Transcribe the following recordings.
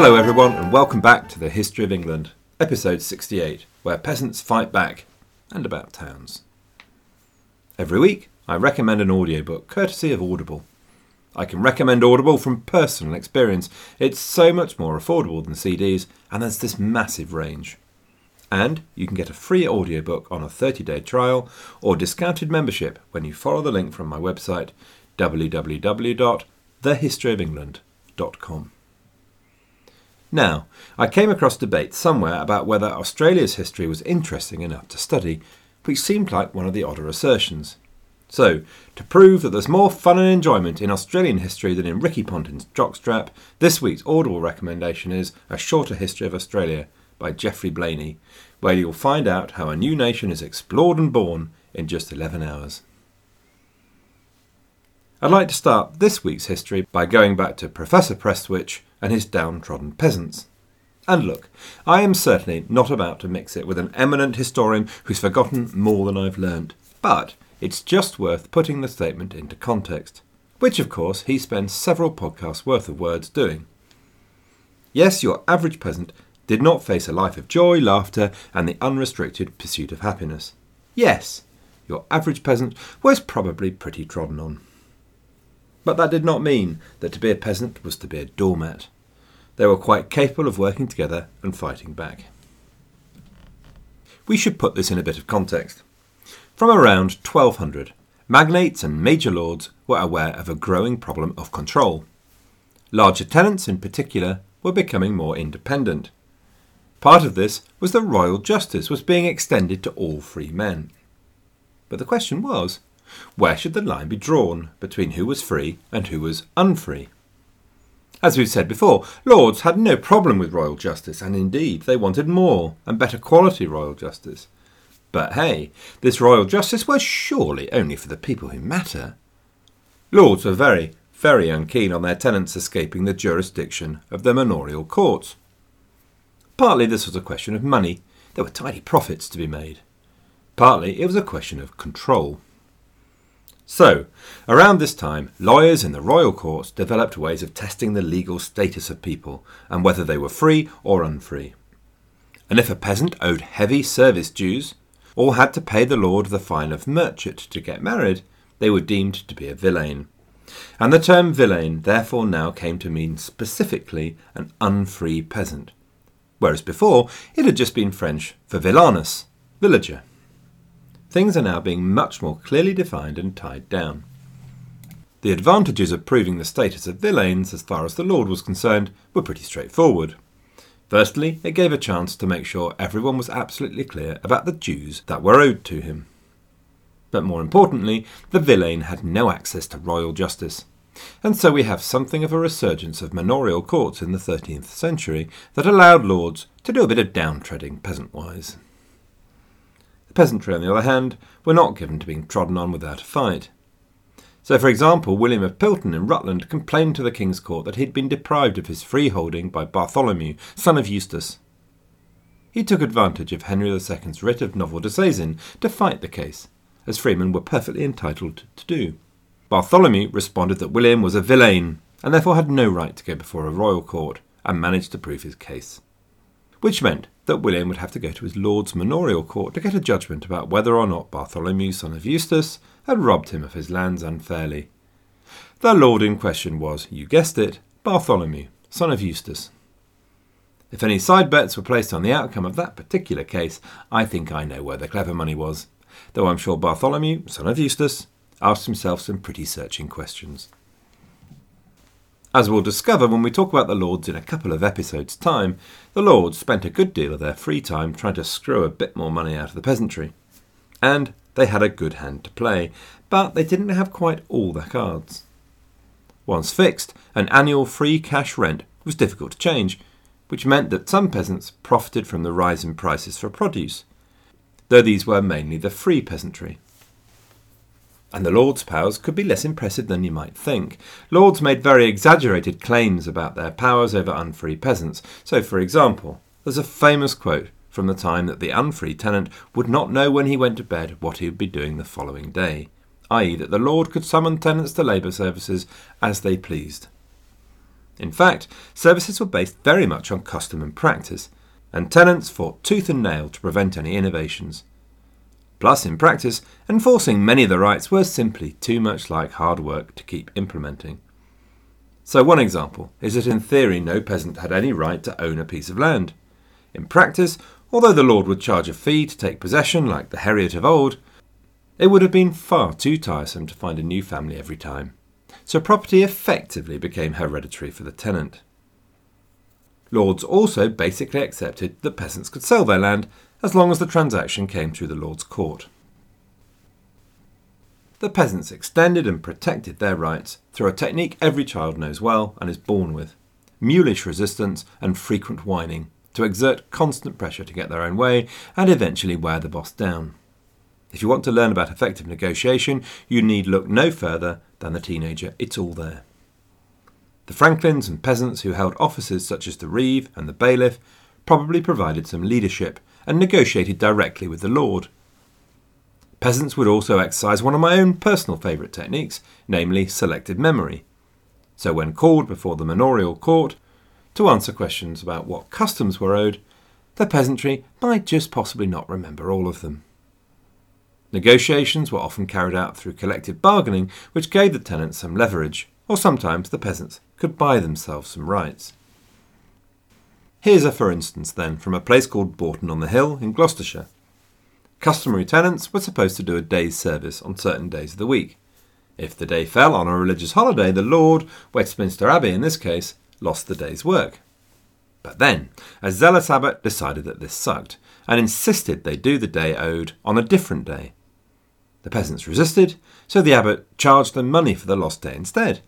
Hello, everyone, and welcome back to the History of England, episode 68, where peasants fight back and about towns. Every week, I recommend an audiobook courtesy of Audible. I can recommend Audible from personal experience. It's so much more affordable than CDs, and there's this massive range. And you can get a free audiobook on a 30 day trial or discounted membership when you follow the link from my website www.thehistoryofengland.com. Now, I came across debate somewhere about whether Australia's history was interesting enough to study, which seemed like one of the odder assertions. So, to prove that there's more fun and enjoyment in Australian history than in Ricky Ponting's jockstrap, this week's Audible recommendation is A Shorter History of Australia by Geoffrey Blainey, where you'll find out how a new nation is explored and born in just 11 hours. I'd like to start this week's history by going back to Professor Prestwich and his downtrodden peasants. And look, I am certainly not about to mix it with an eminent historian who's forgotten more than I've learnt, but it's just worth putting the statement into context, which of course he spends several podcasts worth of words doing. Yes, your average peasant did not face a life of joy, laughter, and the unrestricted pursuit of happiness. Yes, your average peasant was probably pretty trodden on. But that did not mean that to be a peasant was to be a doormat. They were quite capable of working together and fighting back. We should put this in a bit of context. From around 1200, magnates and major lords were aware of a growing problem of control. Larger tenants, in particular, were becoming more independent. Part of this was that royal justice was being extended to all free men. But the question was where should the line be drawn between who was free and who was unfree? As we've said before, lords had no problem with royal justice, and indeed they wanted more and better quality royal justice. But hey, this royal justice was surely only for the people who matter. Lords were very, very unkeen on their tenants escaping the jurisdiction of the manorial courts. Partly this was a question of money, there were tidy profits to be made. Partly it was a question of control. So, around this time, lawyers in the royal courts developed ways of testing the legal status of people and whether they were free or unfree. And if a peasant owed heavy service dues, or had to pay the lord the fine of merchet to get married, they were deemed to be a villein. And the term villein therefore now came to mean specifically an unfree peasant, whereas before it had just been French for villanus, villager things are now being much more clearly defined and tied down. The advantages of proving the status of villeins, as far as the Lord was concerned, were pretty straightforward. Firstly, it gave a chance to make sure everyone was absolutely clear about the dues that were owed to him. But more importantly, the villein had no access to royal justice. And so we have something of a resurgence of manorial courts in the 13th century that allowed lords to do a bit of downtreading peasant wise. Peasantry, on the other hand, were not given to being trodden on without a fight. So, for example, William of Pilton in Rutland complained to the King's Court that he had been deprived of his freeholding by Bartholomew, son of Eustace. He took advantage of Henry II's writ of novel disseisin to fight the case, as freemen were perfectly entitled to do. Bartholomew responded that William was a villein, and therefore had no right to go before a royal court, and managed to prove his case. Which meant that William would have to go to his Lord's manorial court to get a judgment about whether or not Bartholomew, son of Eustace, had robbed him of his lands unfairly. The lord in question was, you guessed it, Bartholomew, son of Eustace. If any side bets were placed on the outcome of that particular case, I think I know where the clever money was, though I'm sure Bartholomew, son of Eustace, asked himself some pretty searching questions. As we'll discover when we talk about the Lords in a couple of episodes' time, the Lords spent a good deal of their free time trying to screw a bit more money out of the peasantry. And they had a good hand to play, but they didn't have quite all their cards. Once fixed, an annual free cash rent was difficult to change, which meant that some peasants profited from the rise in prices for produce, though these were mainly the free peasantry and the Lord's powers could be less impressive than you might think. Lords made very exaggerated claims about their powers over unfree peasants. So, for example, there's a famous quote from the time that the unfree tenant would not know when he went to bed what he would be doing the following day, i.e., that the Lord could summon tenants to labour services as they pleased. In fact, services were based very much on custom and practice, and tenants fought tooth and nail to prevent any innovations. Plus, in practice, enforcing many of the rights were simply too much like hard work to keep implementing. So, one example is that in theory no peasant had any right to own a piece of land. In practice, although the lord would charge a fee to take possession like the Heriot of old, it would have been far too tiresome to find a new family every time. So property effectively became hereditary for the tenant. Lords also basically accepted that peasants could sell their land as long as the transaction came through the Lord's court the peasants extended and protected their rights through a technique every child knows well and is born with mulish resistance and frequent whining to exert constant pressure to get their own way and eventually wear the boss down. If you want to learn about effective negotiation, you need look no further than the teenager. It's all there. The franklins and peasants who held offices such as the reeve and the bailiff probably provided some leadership and negotiated directly with the lord. Peasants would also exercise one of my own personal favourite techniques, namely selective memory. So, when called before the manorial court to answer questions about what customs were owed, the peasantry might just possibly not remember all of them. Negotiations were often carried out through collective bargaining, which gave the tenants some leverage, or sometimes the peasants could buy themselves some rights. Here's a for instance, then, from a place called Bourton on the Hill in Gloucestershire. Customary tenants were supposed to do a day's service on certain days of the week. If the day fell on a religious holiday, the Lord, Westminster Abbey in this case, lost the day's work. But then, a zealous abbot decided that this sucked and insisted they do the day owed on a different day. The peasants resisted, so the abbot charged them money for the lost day instead.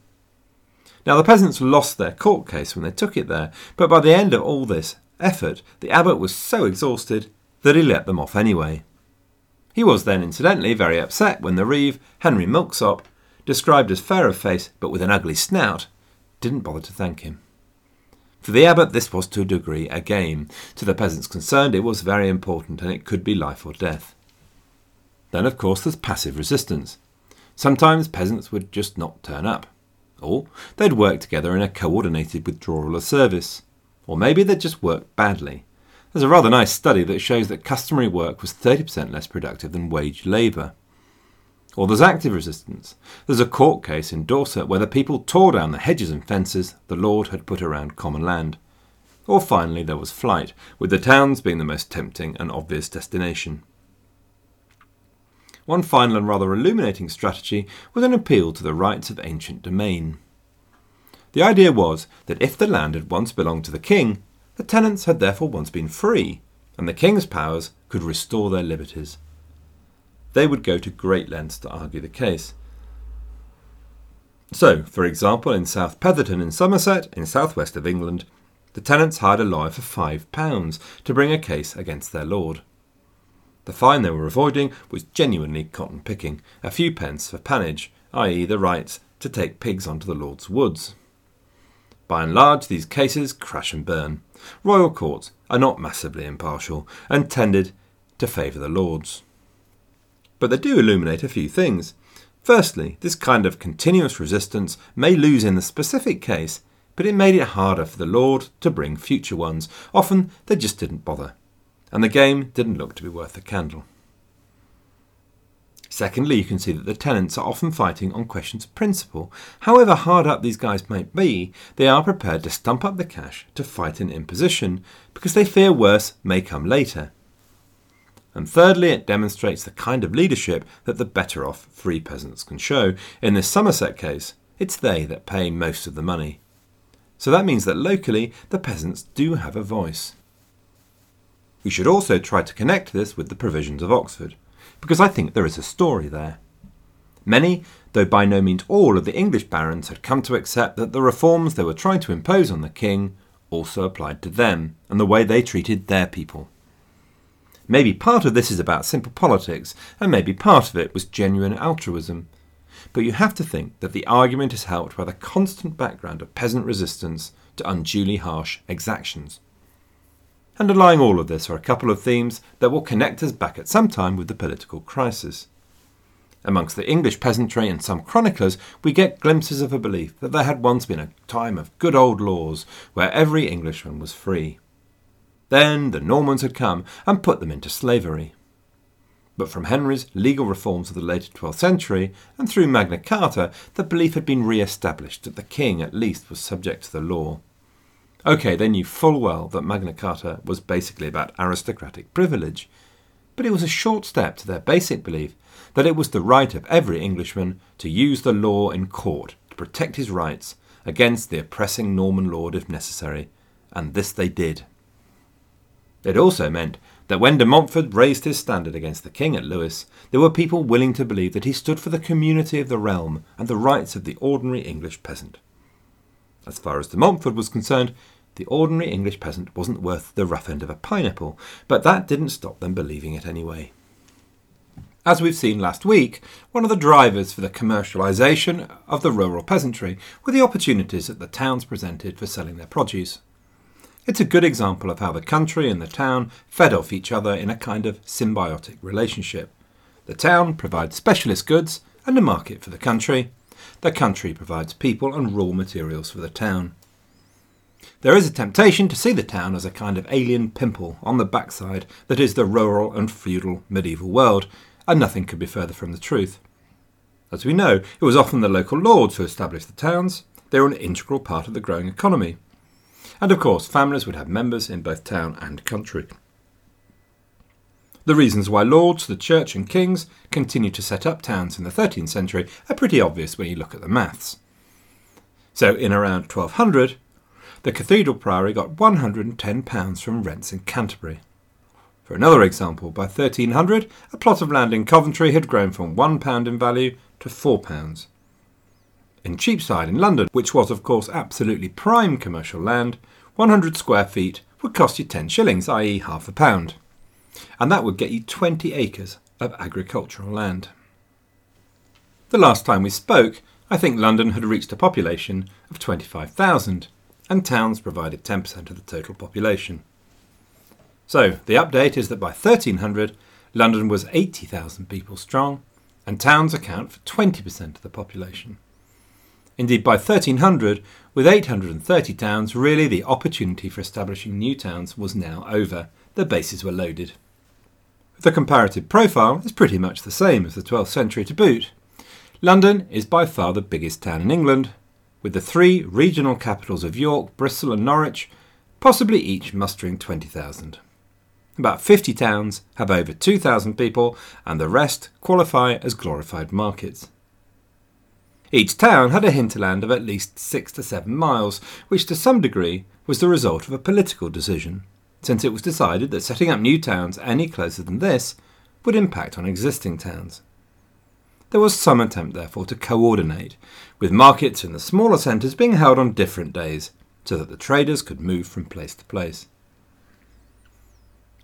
Now, the peasants lost their court case when they took it there, but by the end of all this effort, the abbot was so exhausted that he let them off anyway. He was then, incidentally, very upset when the reeve, Henry Milksop, described as fair of face but with an ugly snout, didn't bother to thank him. For the abbot, this was to a degree a game. To the peasants concerned, it was very important, and it could be life or death. Then, of course, there's passive resistance. Sometimes peasants would just not turn up. Or they'd work together in a coordinated withdrawal of service. Or maybe they'd just work badly. There's a rather nice study that shows that customary work was 30% less productive than wage labour. Or there's active resistance. There's a court case in Dorset where the people tore down the hedges and fences the Lord had put around common land. Or finally, there was flight, with the towns being the most tempting and obvious destination. One final and rather illuminating strategy was an appeal to the rights of ancient demesne. The idea was that if the land had once belonged to the king, the tenants had therefore once been free, and the king's powers could restore their liberties. They would go to great lengths to argue the case. So, for example, in South Petherton in Somerset, in southwest of England, the tenants hired a lawyer for five pounds to bring a case against their lord. The fine they were avoiding was genuinely cotton picking, a few pence for pannage, i.e., the right to take pigs onto the lord's woods. By and large, these cases crash and burn. Royal courts are not massively impartial and tended to favour the lords. But they do illuminate a few things. Firstly, this kind of continuous resistance may lose in the specific case, but it made it harder for the lord to bring future ones. Often they just didn't bother, and the game didn't look to be worth a candle. Secondly, you can see that the tenants are often fighting on questions of principle. However hard up these guys might be, they are prepared to stump up the cash to fight an imposition because they fear worse may come later. And thirdly, it demonstrates the kind of leadership that the better off free peasants can show. In this Somerset case, it's they that pay most of the money. So that means that locally, the peasants do have a voice. We should also try to connect this with the provisions of Oxford because I think there is a story there. Many, though by no means all, of the English barons had come to accept that the reforms they were trying to impose on the king also applied to them and the way they treated their people. Maybe part of this is about simple politics, and maybe part of it was genuine altruism. But you have to think that the argument is helped by the constant background of peasant resistance to unduly harsh exactions. Underlying all of this are a couple of themes that will connect us back at some time with the political crisis. Amongst the English peasantry and some chroniclers, we get glimpses of a belief that there had once been a time of good old laws where every Englishman was free. Then the Normans had come and put them into slavery. But from Henry's legal reforms of the later 12th century and through Magna Carta, the belief had been re established that the king at least was subject to the law. OK, they knew full well that Magna Carta was basically about aristocratic privilege, but it was a short step to their basic belief that it was the right of every Englishman to use the law in court to protect his rights against the oppressing Norman lord if necessary, and this they did. It also meant that when de Montfort raised his standard against the king at Lewes, there were people willing to believe that he stood for the community of the realm and the rights of the ordinary English peasant. As far as de Montfort was concerned, the ordinary English peasant wasn't worth the rough end of a pineapple, but that didn't stop them believing it anyway. As we've seen last week, one of the drivers for the commercialisation of the rural peasantry were the opportunities that the towns presented for selling their produce. It's a good example of how the country and the town fed off each other in a kind of symbiotic relationship. The town provides specialist goods and a market for the country. The country provides people and raw materials for the town. There is a temptation to see the town as a kind of alien pimple on the backside that is the rural and feudal medieval world, and nothing could be further from the truth. As we know, it was often the local lords who established the towns. They were an integral part of the growing economy. And of course, families would have members in both town and country. The reasons why lords, the church, and kings continued to set up towns in the 13th century are pretty obvious when you look at the maths. So, in around 1200, the cathedral priory got £110 from rents in Canterbury. For another example, by 1300, a plot of land in Coventry had grown from £1 in value to £4. In Cheapside in London, which was of course absolutely prime commercial land, 100 square feet would cost you 10 shillings, i.e., half a pound. And that would get you 20 acres of agricultural land. The last time we spoke, I think London had reached a population of 25,000, and towns provided 10% of the total population. So the update is that by 1300, London was 80,000 people strong, and towns account for 20% of the population. Indeed, by 1300, with 830 towns, really the opportunity for establishing new towns was now over. The bases were loaded. The comparative profile is pretty much the same as the 12th century to boot. London is by far the biggest town in England, with the three regional capitals of York, Bristol, and Norwich possibly each mustering 20,000. About 50 towns have over 2,000 people, and the rest qualify as glorified markets. Each town had a hinterland of at least six to seven miles, which to some degree was the result of a political decision, since it was decided that setting up new towns any closer than this would impact on existing towns. There was some attempt, therefore, to coordinate, with markets in the smaller centres being held on different days, so that the traders could move from place to place.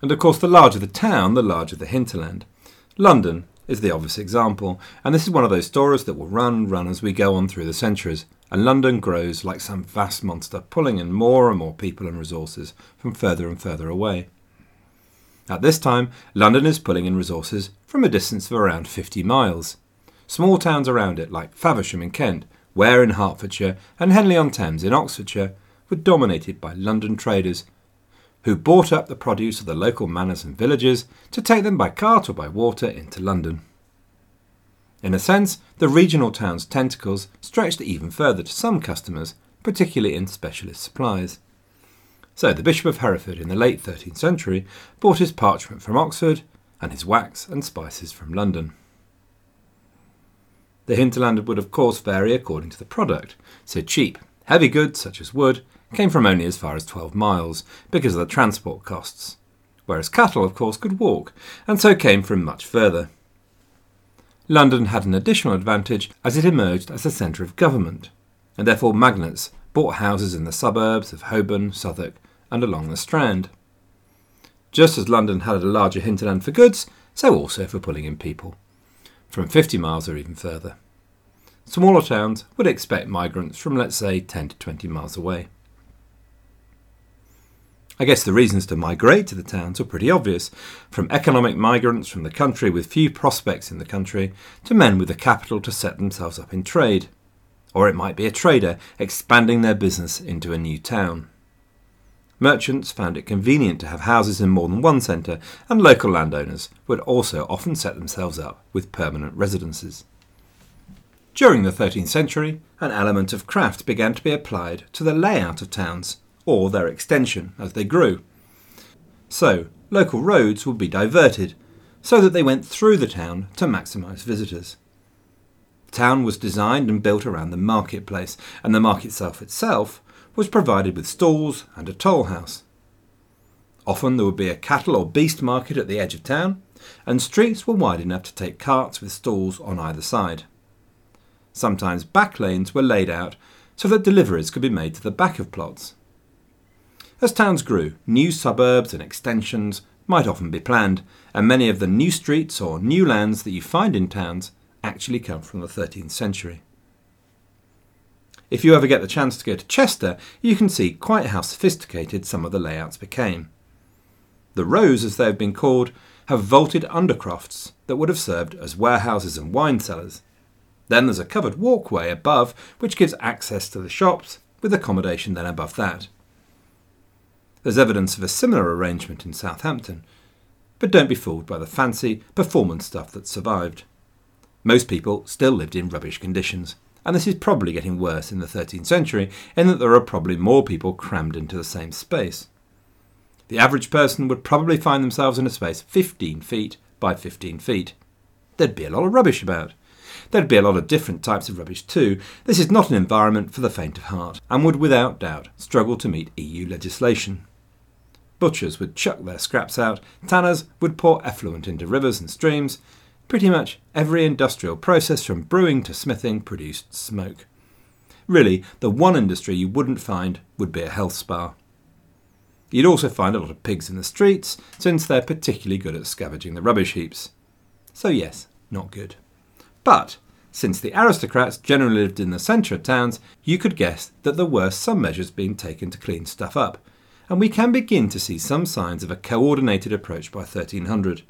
And of course, the larger the town, the larger the hinterland. London is the obvious example, and this is one of those stories that will run run as we go on through the centuries, and London grows like some vast monster, pulling in more and more people and resources from further and further away. At this time, London is pulling in resources from a distance of around 50 miles. Small towns around it, like Faversham in Kent, Ware in Hertfordshire, and Henley on Thames in Oxfordshire, were dominated by London traders who bought up the produce of the local manors and villages to take them by cart or by water into London. In a sense, the regional town's tentacles stretched even further to some customers, particularly in specialist supplies. So the Bishop of Hereford in the late 13th century bought his parchment from Oxford and his wax and spices from London. The hinterland would of course vary according to the product, so cheap, heavy goods such as wood came from only as far as 12 miles because of the transport costs, whereas cattle, of course, could walk, and so came from much further. London had an additional advantage as it emerged as a centre of government, and therefore magnates bought houses in the suburbs of Holborn, Southwark, and along the Strand. Just as London had a larger hinterland for goods, so also for pulling in people, from 50 miles or even further. Smaller towns would expect migrants from, let's say, 10 to 20 miles away. I guess the reasons to migrate to the towns are pretty obvious from economic migrants from the country with few prospects in the country to men with the capital to set themselves up in trade. Or it might be a trader expanding their business into a new town. Merchants found it convenient to have houses in more than one centre, and local landowners would also often set themselves up with permanent residences. During the 13th century, an element of craft began to be applied to the layout of towns or their extension as they grew. So, local roads would be diverted so that they went through the town to maximise visitors. The town was designed and built around the marketplace, and the market itself itself was provided with stalls and a toll house. Often there would be a cattle or beast market at the edge of town, and streets were wide enough to take carts with stalls on either side. Sometimes back lanes were laid out so that deliveries could be made to the back of plots. As towns grew, new suburbs and extensions might often be planned, and many of the new streets or new lands that you find in towns actually come from the 13th century. If you ever get the chance to go to Chester, you can see quite how sophisticated some of the layouts became. The rows, as they have been called, have vaulted undercrofts that would have served as warehouses and wine cellars. Then there's a covered walkway above which gives access to the shops, with accommodation then above that. There's evidence of a similar arrangement in Southampton, but don't be fooled by the fancy performance stuff that survived. Most people still lived in rubbish conditions, and this is probably getting worse in the 13th century in that there are probably more people crammed into the same space. The average person would probably find themselves in a space 15 feet by 15 feet. There'd be a lot of rubbish about. There'd be a lot of different types of rubbish too. This is not an environment for the faint of heart, and would without doubt struggle to meet EU legislation. Butchers would chuck their scraps out, tanners would pour effluent into rivers and streams. Pretty much every industrial process from brewing to smithing produced smoke. Really, the one industry you wouldn't find would be a health spa. You'd also find a lot of pigs in the streets, since they're particularly good at scavenging the rubbish heaps. So, yes, not good. But, since the aristocrats generally lived in the centre of towns, you could guess that there were some measures being taken to clean stuff up, and we can begin to see some signs of a coordinated approach by 1300.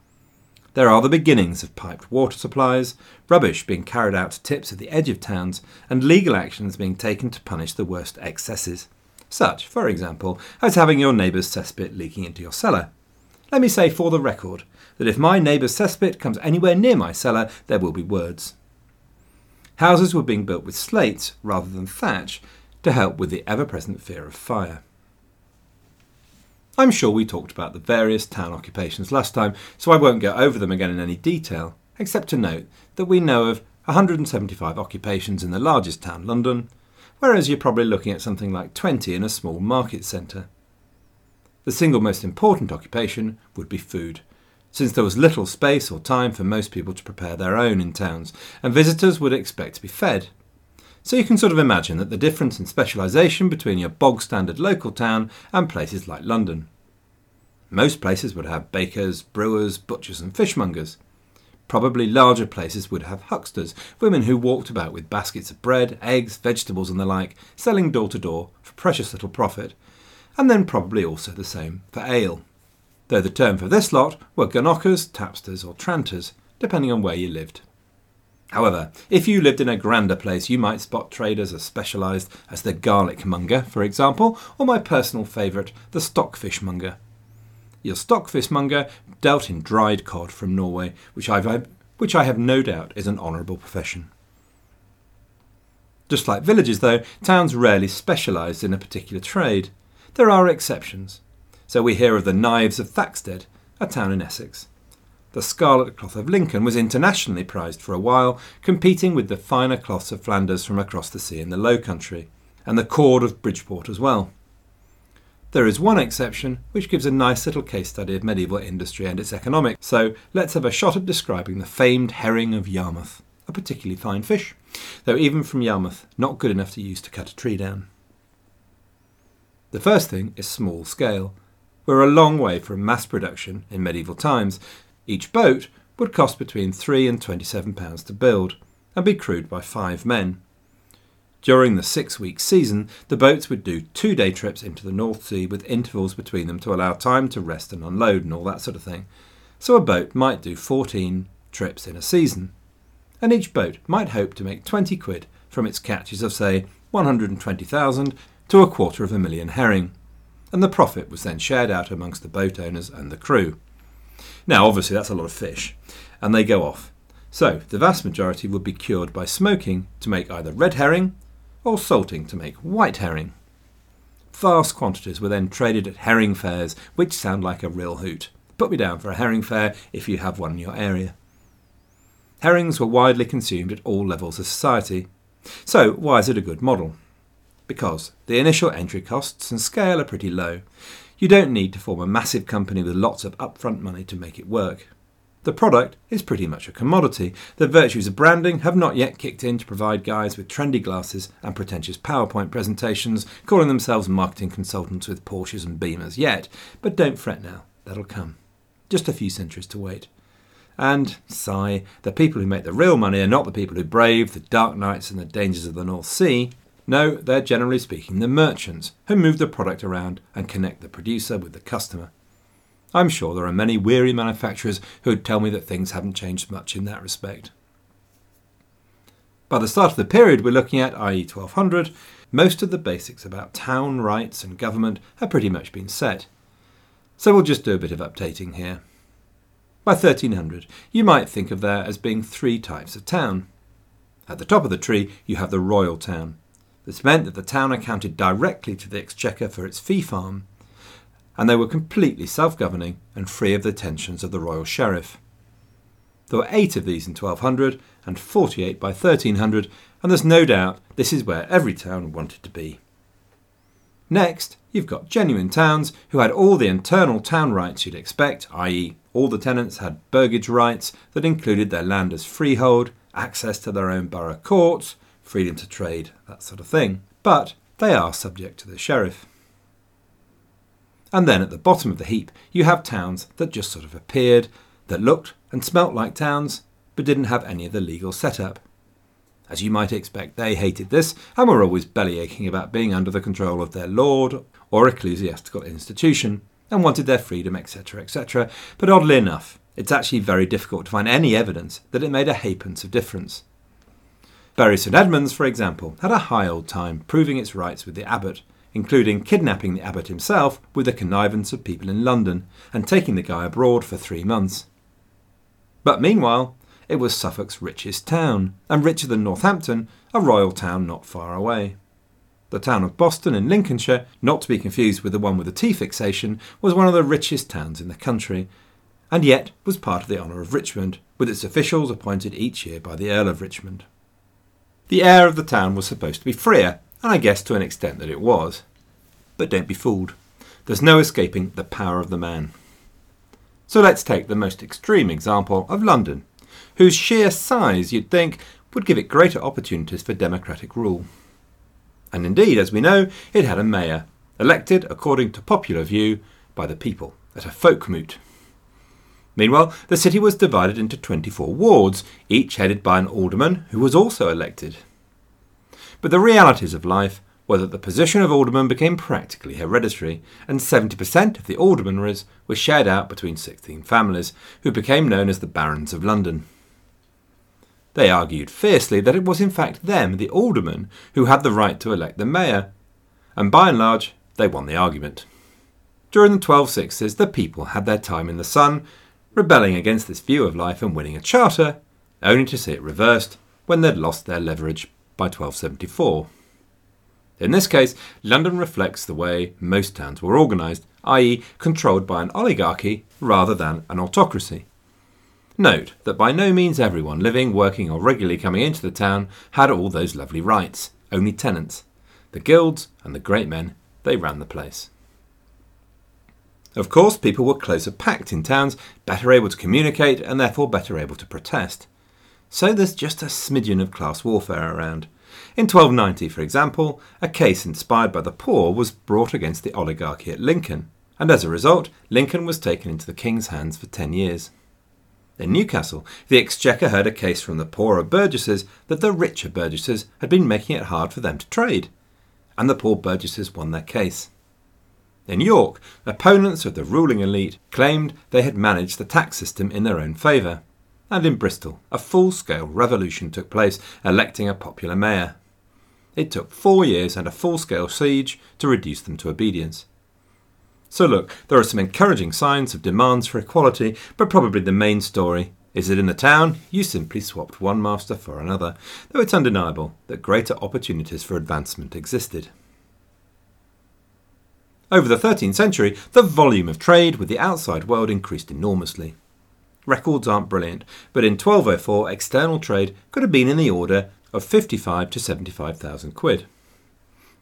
There are the beginnings of piped water supplies, rubbish being carried out to tips at the edge of towns, and legal actions being taken to punish the worst excesses. Such, for example, as having your neighbour's cesspit leaking into your cellar. Let me say for the record that if my neighbour's cesspit comes anywhere near my cellar, there will be words. Houses were being built with slates rather than thatch to help with the ever present fear of fire. I'm sure we talked about the various town occupations last time, so I won't go over them again in any detail, except to note that we know of 175 occupations in the largest town, London, whereas you're probably looking at something like 20 in a small market centre. The single most important occupation would be food, since there was little space or time for most people to prepare their own in towns, and visitors would expect to be fed. So you can sort of imagine that the difference in specialisation between your bog standard local town and places like London. Most places would have bakers, brewers, butchers, and fishmongers. Probably larger places would have hucksters, women who walked about with baskets of bread, eggs, vegetables, and the like, selling door to door for precious little profit, and then probably also the same for ale. Though the term for this lot were gannockers, tapsters, or tranters, depending on where you lived. However, if you lived in a grander place, you might spot traders as specialised as the garlic monger, for example, or my personal favourite, the stockfish monger. Your stockfish monger dealt in dried cod from Norway, which, I've, which I have no doubt is an honourable profession. Just like villages, though, towns rarely specialised in a particular trade. There are exceptions. So we hear of the Knives of Thaxted, a town in Essex. The scarlet cloth of Lincoln was internationally prized for a while, competing with the finer cloths of Flanders from across the sea in the Low Country, and the cord of Bridport as well. There is one exception which gives a nice little case study of medieval industry and its economics, so let's have a shot at describing the famed herring of Yarmouth, a particularly fine fish, though even from Yarmouth, not good enough to use to cut a tree down. The first thing is small scale. We're a long way from mass production in medieval times, each boat would cost between 3 and 27 pounds to build and be crewed by five men. During the six week season, the boats would do two day trips into the North Sea with intervals between them to allow time to rest and unload and all that sort of thing. So a boat might do 14 trips in a season. And each boat might hope to make 20 quid from its catches of, say, 120,000 to a quarter of a million herring. And the profit was then shared out amongst the boat owners and the crew. Now, obviously, that's a lot of fish, and they go off. So, the vast majority would be cured by smoking to make either red herring or salting to make white herring. Vast quantities were then traded at herring fairs, which sound like a real hoot. Put me down for a herring fair if you have one in your area. Herrings were widely consumed at all levels of society. So, why is it a good model? Because the initial entry costs and scale are pretty low. You don't need to form a massive company with lots of upfront money to make it work. The product is pretty much a commodity. The virtues of branding have not yet kicked in to provide guys with trendy glasses and pretentious PowerPoint presentations, calling themselves marketing consultants with Porsches and Beamers yet. But don't fret now, that'll come. Just a few centuries to wait. And, sigh, the people who make the real money are not the people who brave the dark nights and the dangers of the North Sea, no, they're generally speaking the merchants who move the product around and connect the producer with the customer. I'm sure there are many weary manufacturers who'd tell me that things haven't changed much in that respect. By the start of the period we're looking at, i.e., 1200, most of the basics about town rights and government have pretty much been set. So we'll just do a bit of updating here. By 1300, you might think of there as being three types of town. At the top of the tree, you have the royal town. This meant that the town accounted directly to the exchequer for its fee farm, and they were completely self governing and free of the tensions of the royal sheriff. There were eight of these in 1200 and 48 by 1300, and there's no doubt this is where every town wanted to be. Next, you've got genuine towns who had all the internal town rights you'd expect, i.e., all the tenants had burgage rights that included their land as freehold, access to their own borough courts, freedom to trade, that sort of thing. But they are subject to the sheriff. And then at the bottom of the heap, you have towns that just sort of appeared, that looked and smelt like towns, but didn't have any of the legal setup. As you might expect, they hated this and were always bellyaching about being under the control of their lord or ecclesiastical institution and wanted their freedom, etc., etc. But oddly enough, it's actually very difficult to find any evidence that it made a ha'pence of difference. Bury St Edmunds, for example, had a high old time proving its rights with the abbot, including kidnapping the abbot himself with the connivance of people in London and taking the guy abroad for three months. But meanwhile, it was Suffolk's richest town, and richer than Northampton, a royal town not far away. The town of Boston in Lincolnshire, not to be confused with the one with the T fixation, was one of the richest towns in the country, and yet was part of the honour of Richmond, with its officials appointed each year by the Earl of Richmond. The air of the town was supposed to be freer, and I guess to an extent that it was. But don't be fooled. There's no escaping the power of the man. So let's take the most extreme example of London, whose sheer size you'd think would give it greater opportunities for democratic rule. And indeed, as we know, it had a mayor, elected according to popular view by the people at a folk moot. Meanwhile, the city was divided into 24 wards, each headed by an alderman who was also elected. But the realities of life were that the position of alderman became practically hereditary, and 70% of the aldermanries were shared out between 16 families, who became known as the Barons of London. They argued fiercely that it was in fact them, the aldermen, who had the right to elect the mayor, and by and large, they won the argument. During the 1260s, the people had their time in the sun, rebelling against this view of life and winning a charter, only to see it reversed when they'd lost their leverage by 1274. In this case, London reflects the way most towns were organised, i.e., controlled by an oligarchy rather than an autocracy. Note that by no means everyone living, working, or regularly coming into the town had all those lovely rights, only tenants. The guilds and the great men, they ran the place. Of course, people were closer packed in towns, better able to communicate, and therefore better able to protest. So there's just a smidgen of class warfare around. In 1290, for example, a case inspired by the poor was brought against the oligarchy at Lincoln, and as a result, Lincoln was taken into the king's hands for ten years. In Newcastle, the Exchequer heard a case from the poorer burgesses that the richer burgesses had been making it hard for them to trade, and the poor burgesses won their case. In York, opponents of the ruling elite claimed they had managed the tax system in their own favour. And in Bristol, a full scale revolution took place, electing a popular mayor. It took four years and a full scale siege to reduce them to obedience. So, look, there are some encouraging signs of demands for equality, but probably the main story is that in the town you simply swapped one master for another, though it's undeniable that greater opportunities for advancement existed. Over the 13th century, the volume of trade with the outside world increased enormously. Records aren't brilliant, but in 1204 external trade could have been in the order of 55 to 75,000 quid.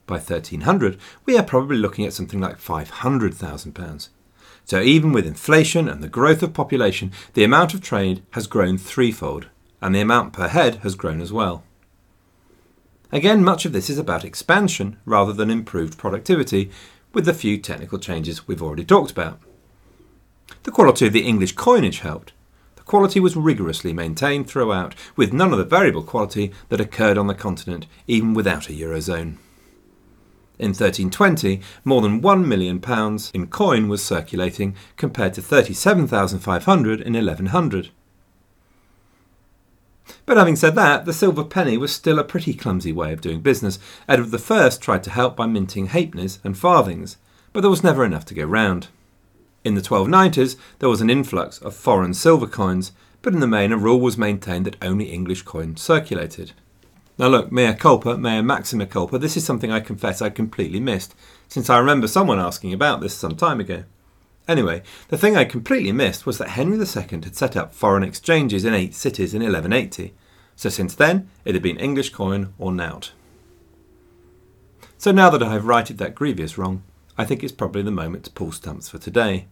By 1300, we are probably looking at something like £500,000. So, even with inflation and the growth of population, the amount of trade has grown threefold, and the amount per head has grown as well. Again, much of this is about expansion rather than improved productivity, with the few technical changes we've already talked about. The quality of the English coinage helped. The quality was rigorously maintained throughout, with none of the variable quality that occurred on the continent, even without a Eurozone. In 1320, more than £1 million in coin was circulating, compared to 37,500 in 1100. But having said that, the silver penny was still a pretty clumsy way of doing business. Edward I tried to help by minting halfpennies and farthings, but there was never enough to go round. In the 1290s, there was an influx of foreign silver coins, but in the main, a rule was maintained that only English coin circulated. Now, look, mea culpa, mea maxima culpa, this is something I confess I completely missed, since I remember someone asking about this some time ago. Anyway, the thing I completely missed was that Henry II had set up foreign exchanges in eight cities in 1180, so since then it had been English coin or nout. So now that I have righted that grievous wrong, I think it's probably the moment to pull stumps for today.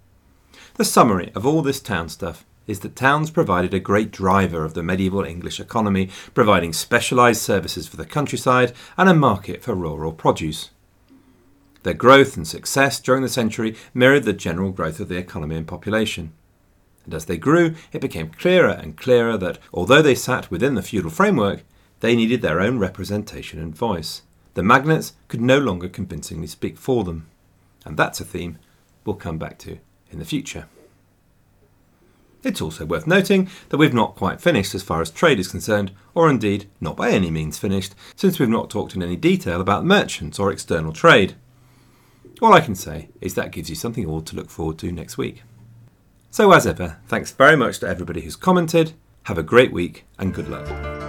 The summary of all this town stuff is that towns provided a great driver of the medieval English economy, providing specialised services for the countryside and a market for rural produce. Their growth and success during the century mirrored the general growth of the economy and population. And as they grew, it became clearer and clearer that, although they sat within the feudal framework, they needed their own representation and voice. The magnates could no longer convincingly speak for them. And that's a theme we'll come back to in the future. It's also worth noting that we've not quite finished as far as trade is concerned, or indeed not by any means finished, since we've not talked in any detail about merchants or external trade. All I can say is that gives you something all to look forward to next week. So, as ever, thanks very much to everybody who's commented. Have a great week and good luck.